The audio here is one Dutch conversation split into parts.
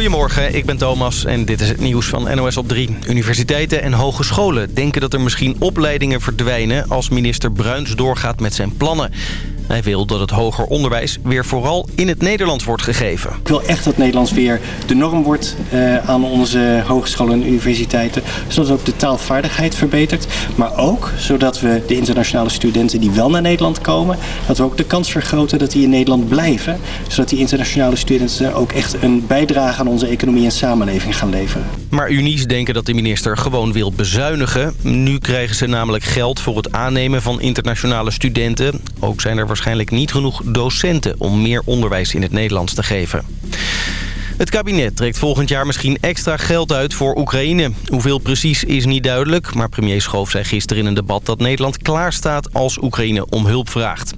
Goedemorgen, ik ben Thomas en dit is het nieuws van NOS op 3. Universiteiten en hogescholen denken dat er misschien opleidingen verdwijnen... als minister Bruins doorgaat met zijn plannen. Hij wil dat het hoger onderwijs weer vooral in het Nederlands wordt gegeven. Ik wil echt dat Nederlands weer de norm wordt uh, aan onze hogescholen en universiteiten. Zodat ook de taalvaardigheid verbetert. Maar ook zodat we de internationale studenten die wel naar Nederland komen... dat we ook de kans vergroten dat die in Nederland blijven. Zodat die internationale studenten ook echt een bijdrage aan onze economie en samenleving gaan leveren. Maar Unies denken dat de minister gewoon wil bezuinigen. Nu krijgen ze namelijk geld voor het aannemen van internationale studenten. Ook zijn er waarschijnlijk niet genoeg docenten om meer onderwijs in het Nederlands te geven. Het kabinet trekt volgend jaar misschien extra geld uit voor Oekraïne. Hoeveel precies is niet duidelijk, maar premier Schoof zei gisteren in een debat dat Nederland klaar staat als Oekraïne om hulp vraagt.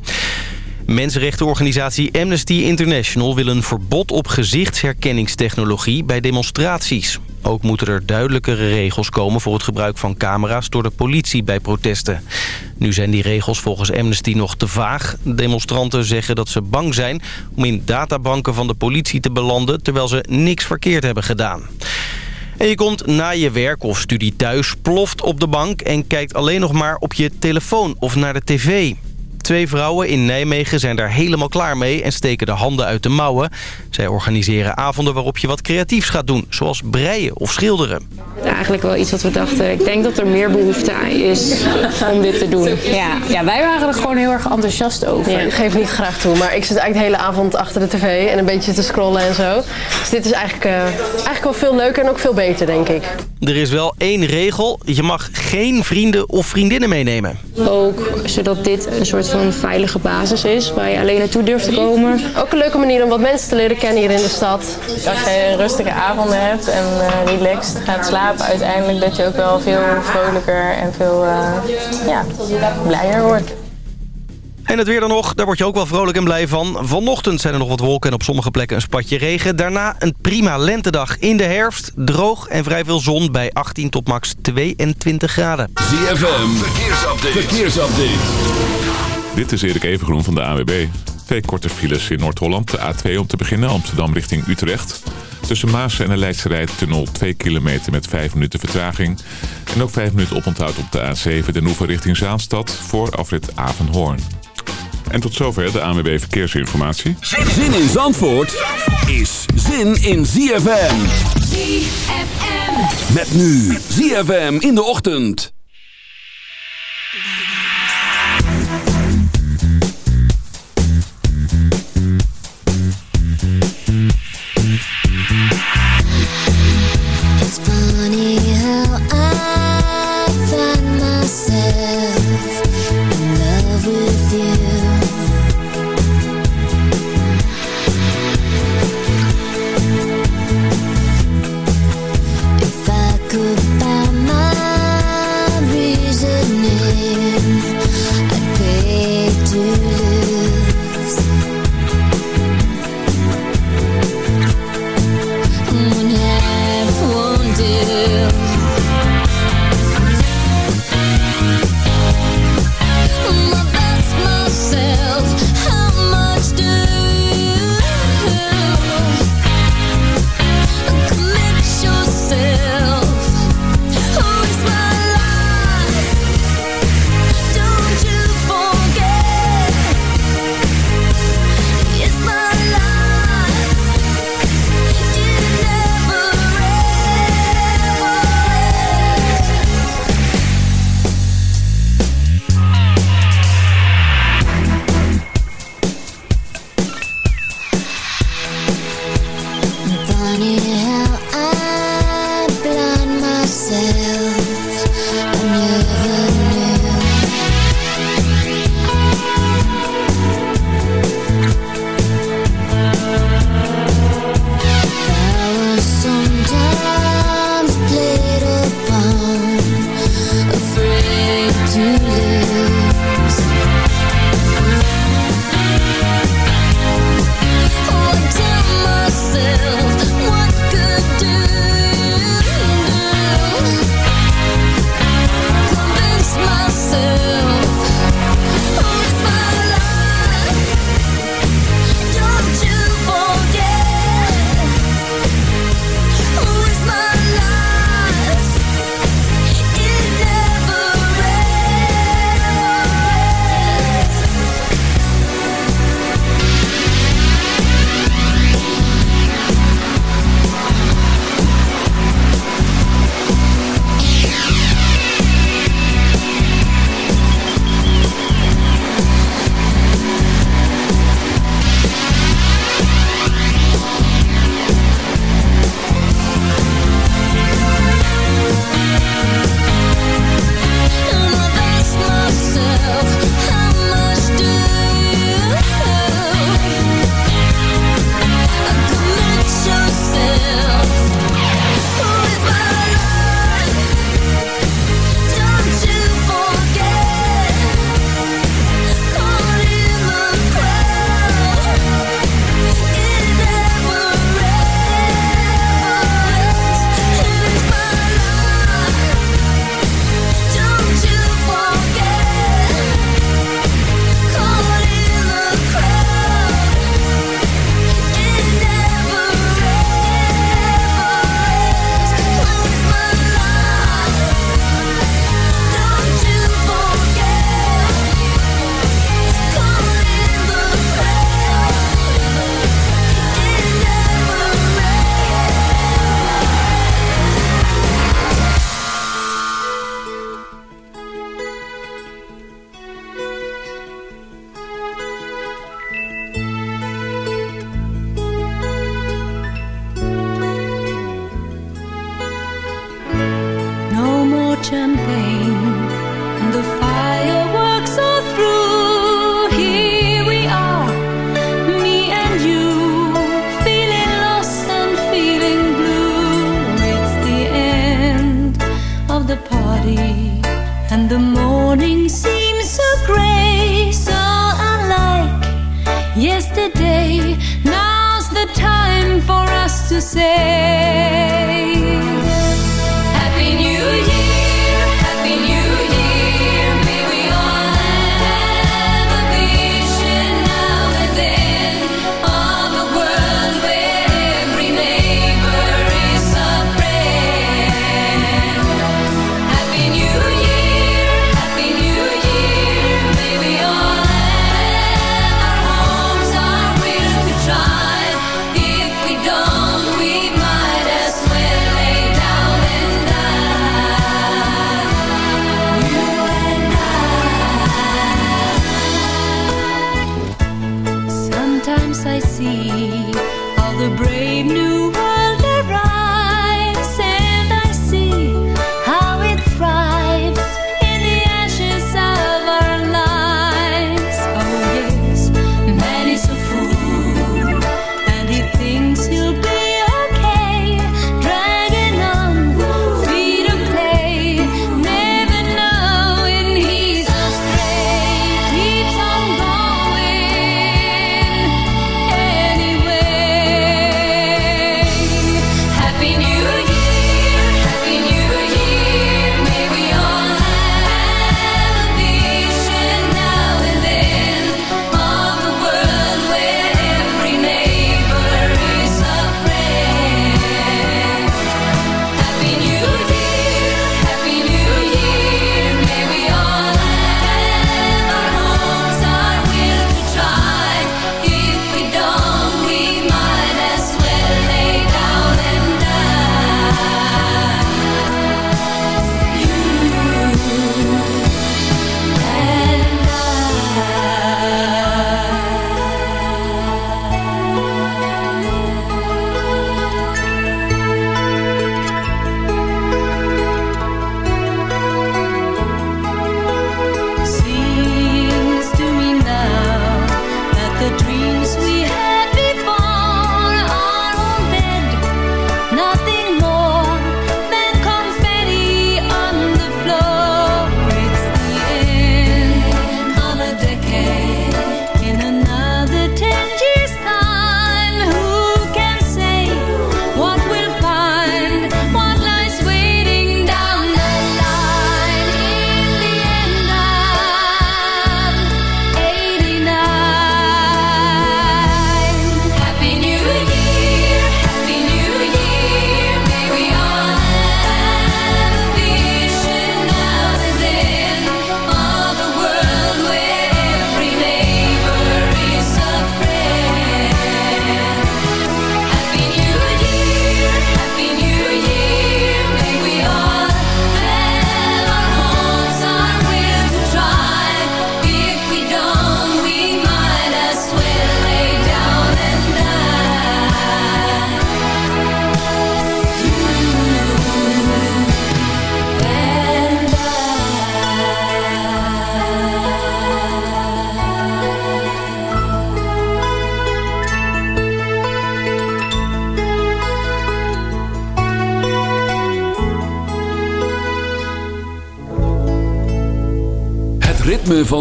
Mensenrechtenorganisatie Amnesty International wil een verbod op gezichtsherkenningstechnologie bij demonstraties. Ook moeten er duidelijkere regels komen voor het gebruik van camera's door de politie bij protesten. Nu zijn die regels volgens Amnesty nog te vaag. Demonstranten zeggen dat ze bang zijn om in databanken van de politie te belanden... terwijl ze niks verkeerd hebben gedaan. En je komt na je werk of studie thuis, ploft op de bank... en kijkt alleen nog maar op je telefoon of naar de tv. Twee vrouwen in Nijmegen zijn daar helemaal klaar mee en steken de handen uit de mouwen. Zij organiseren avonden waarop je wat creatiefs gaat doen, zoals breien of schilderen. eigenlijk wel iets wat we dachten. Ik denk dat er meer behoefte aan is om dit te doen. Ja, ja wij waren er gewoon heel erg enthousiast over. Ik geef niet graag toe, maar ik zit eigenlijk de hele avond achter de tv en een beetje te scrollen en zo. Dus dit is eigenlijk, uh, eigenlijk wel veel leuker en ook veel beter, denk ik. Er is wel één regel. Je mag geen vrienden of vriendinnen meenemen. Ook zodat dit een soort een veilige basis is waar je alleen naartoe durft te komen. Ook een leuke manier om wat mensen te leren kennen hier in de stad. Als je rustige avonden hebt en uh, relaxed gaat slapen, uiteindelijk dat je ook wel veel vrolijker en veel uh, ja, blijer wordt. En het weer dan nog, daar word je ook wel vrolijk en blij van. Vanochtend zijn er nog wat wolken en op sommige plekken een spatje regen. Daarna een prima lentedag in de herfst. Droog en vrij veel zon bij 18 tot max 22 graden. ZFM, verkeersupdate. verkeersupdate. Dit is Erik Evengroen van de AWB. Twee korte files in Noord-Holland. De A2 om te beginnen, Amsterdam richting Utrecht. Tussen Maas en de Leidse tunnel 2 kilometer met 5 minuten vertraging. En ook 5 minuten oponthoud op de A7 de Noeven richting Zaanstad voor afrit Avenhoorn. En tot zover de ANWB Verkeersinformatie. Zin in Zandvoort is zin in ZFM. ZFM. Met nu ZFM in de ochtend. Funny how I find myself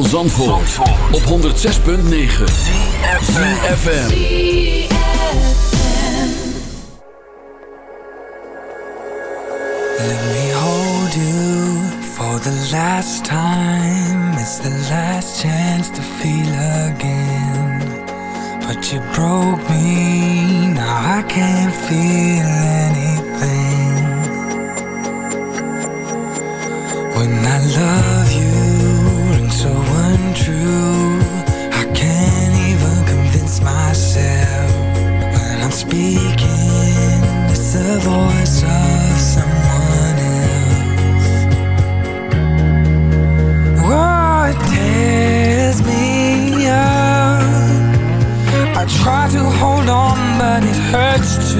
van Zandvoort, Zandvoort. op 106.9 CFFM Let me hold you for the last time. It's the last chance to feel again. But you broke me, now I can't feel anything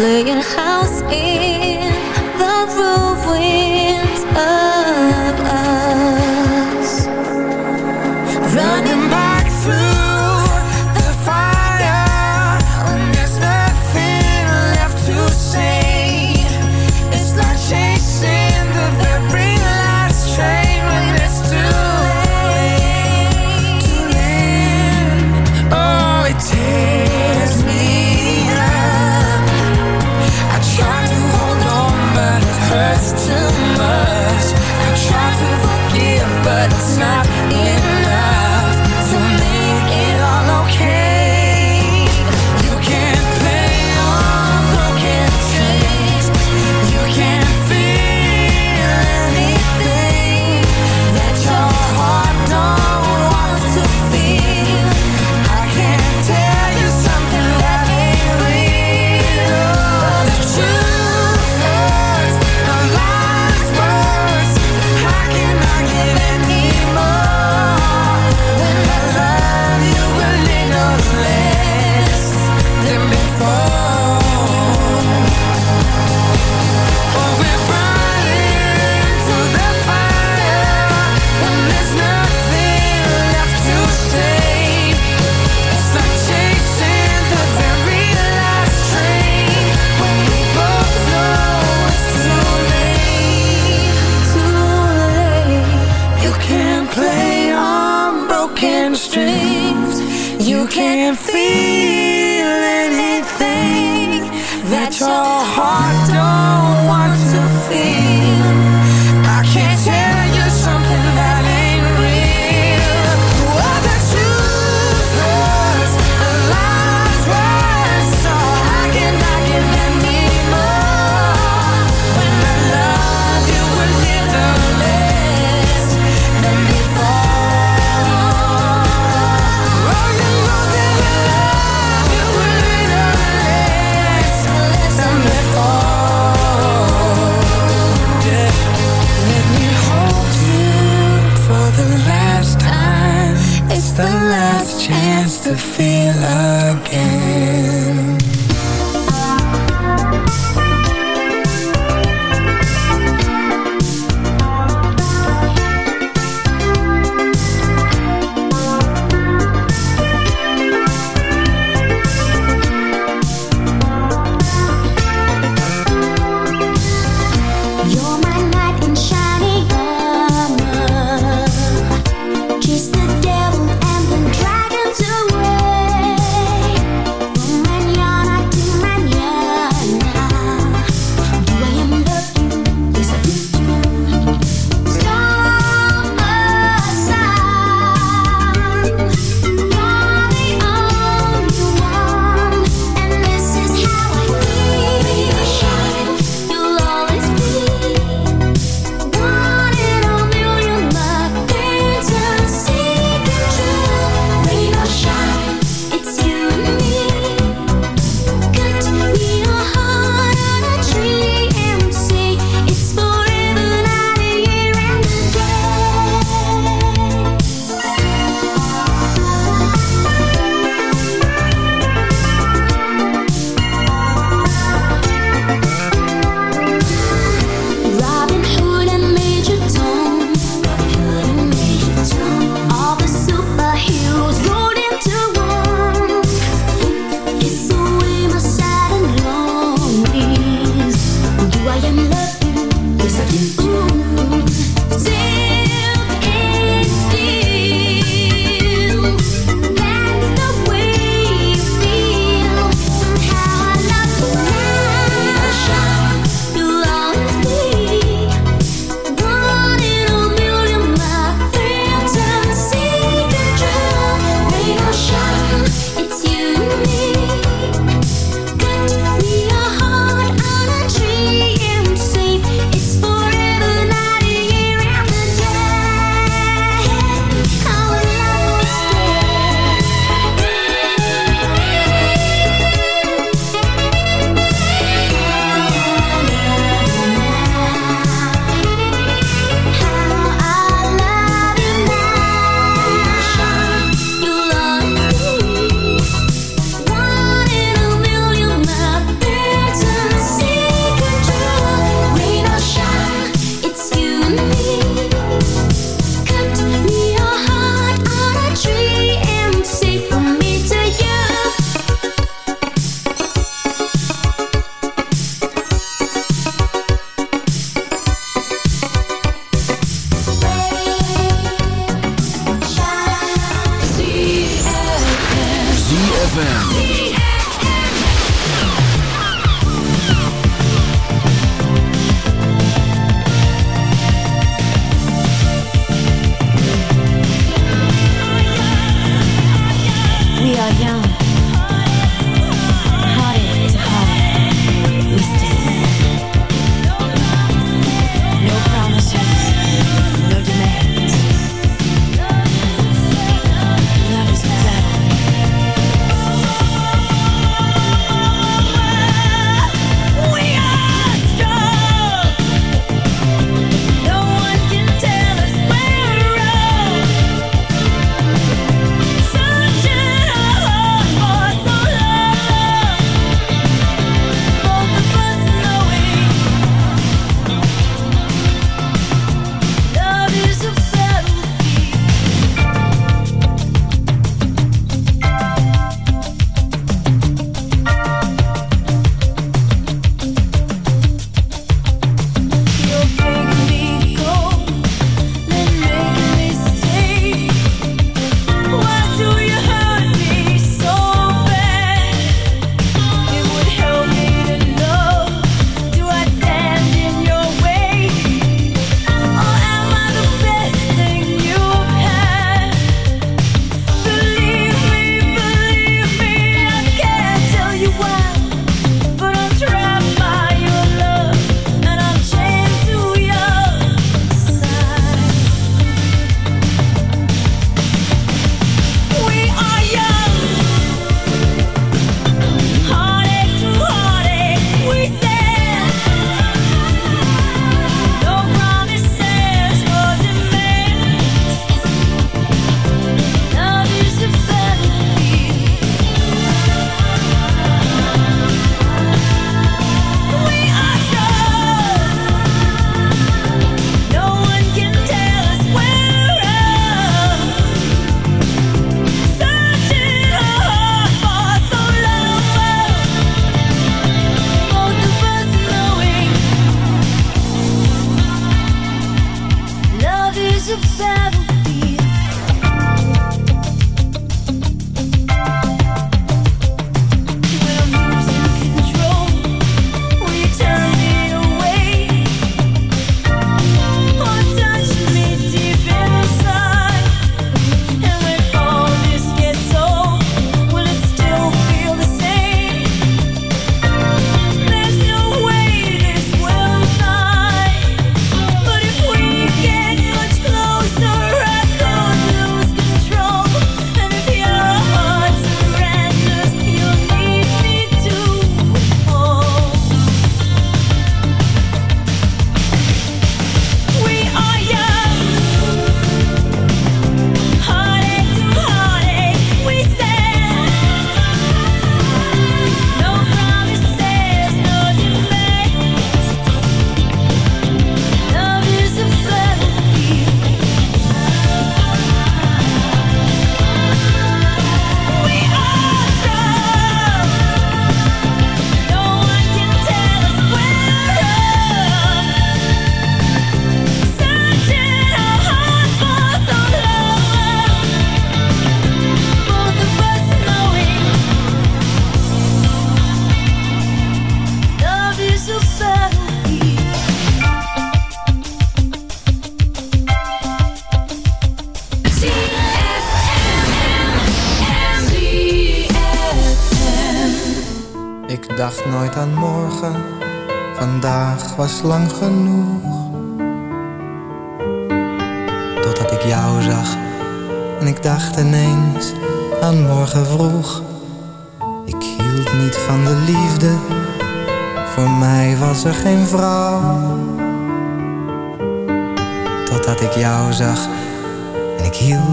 playing high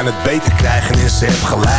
En het beter krijgen is ze heb gelijk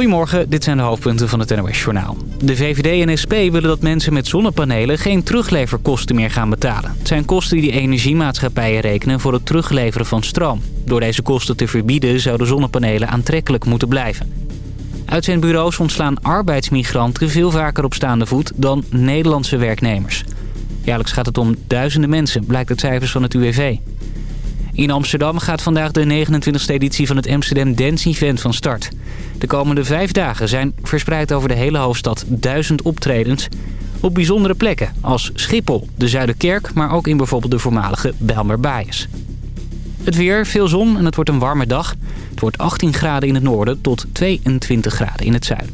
Goedemorgen, dit zijn de hoofdpunten van het NOS-journaal. De VVD en SP willen dat mensen met zonnepanelen geen terugleverkosten meer gaan betalen. Het zijn kosten die de energiemaatschappijen rekenen voor het terugleveren van stroom. Door deze kosten te verbieden zouden zonnepanelen aantrekkelijk moeten blijven. Uit zijn bureaus ontslaan arbeidsmigranten veel vaker op staande voet dan Nederlandse werknemers. Jaarlijks gaat het om duizenden mensen, blijkt uit cijfers van het UWV. In Amsterdam gaat vandaag de 29e editie van het Amsterdam Dance Event van start. De komende vijf dagen zijn verspreid over de hele hoofdstad duizend optredens... op bijzondere plekken als Schiphol, de Zuiderkerk... maar ook in bijvoorbeeld de voormalige Bijlmerbaaiers. Het weer, veel zon en het wordt een warme dag. Het wordt 18 graden in het noorden tot 22 graden in het zuiden.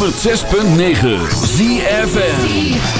106.9 ZFM.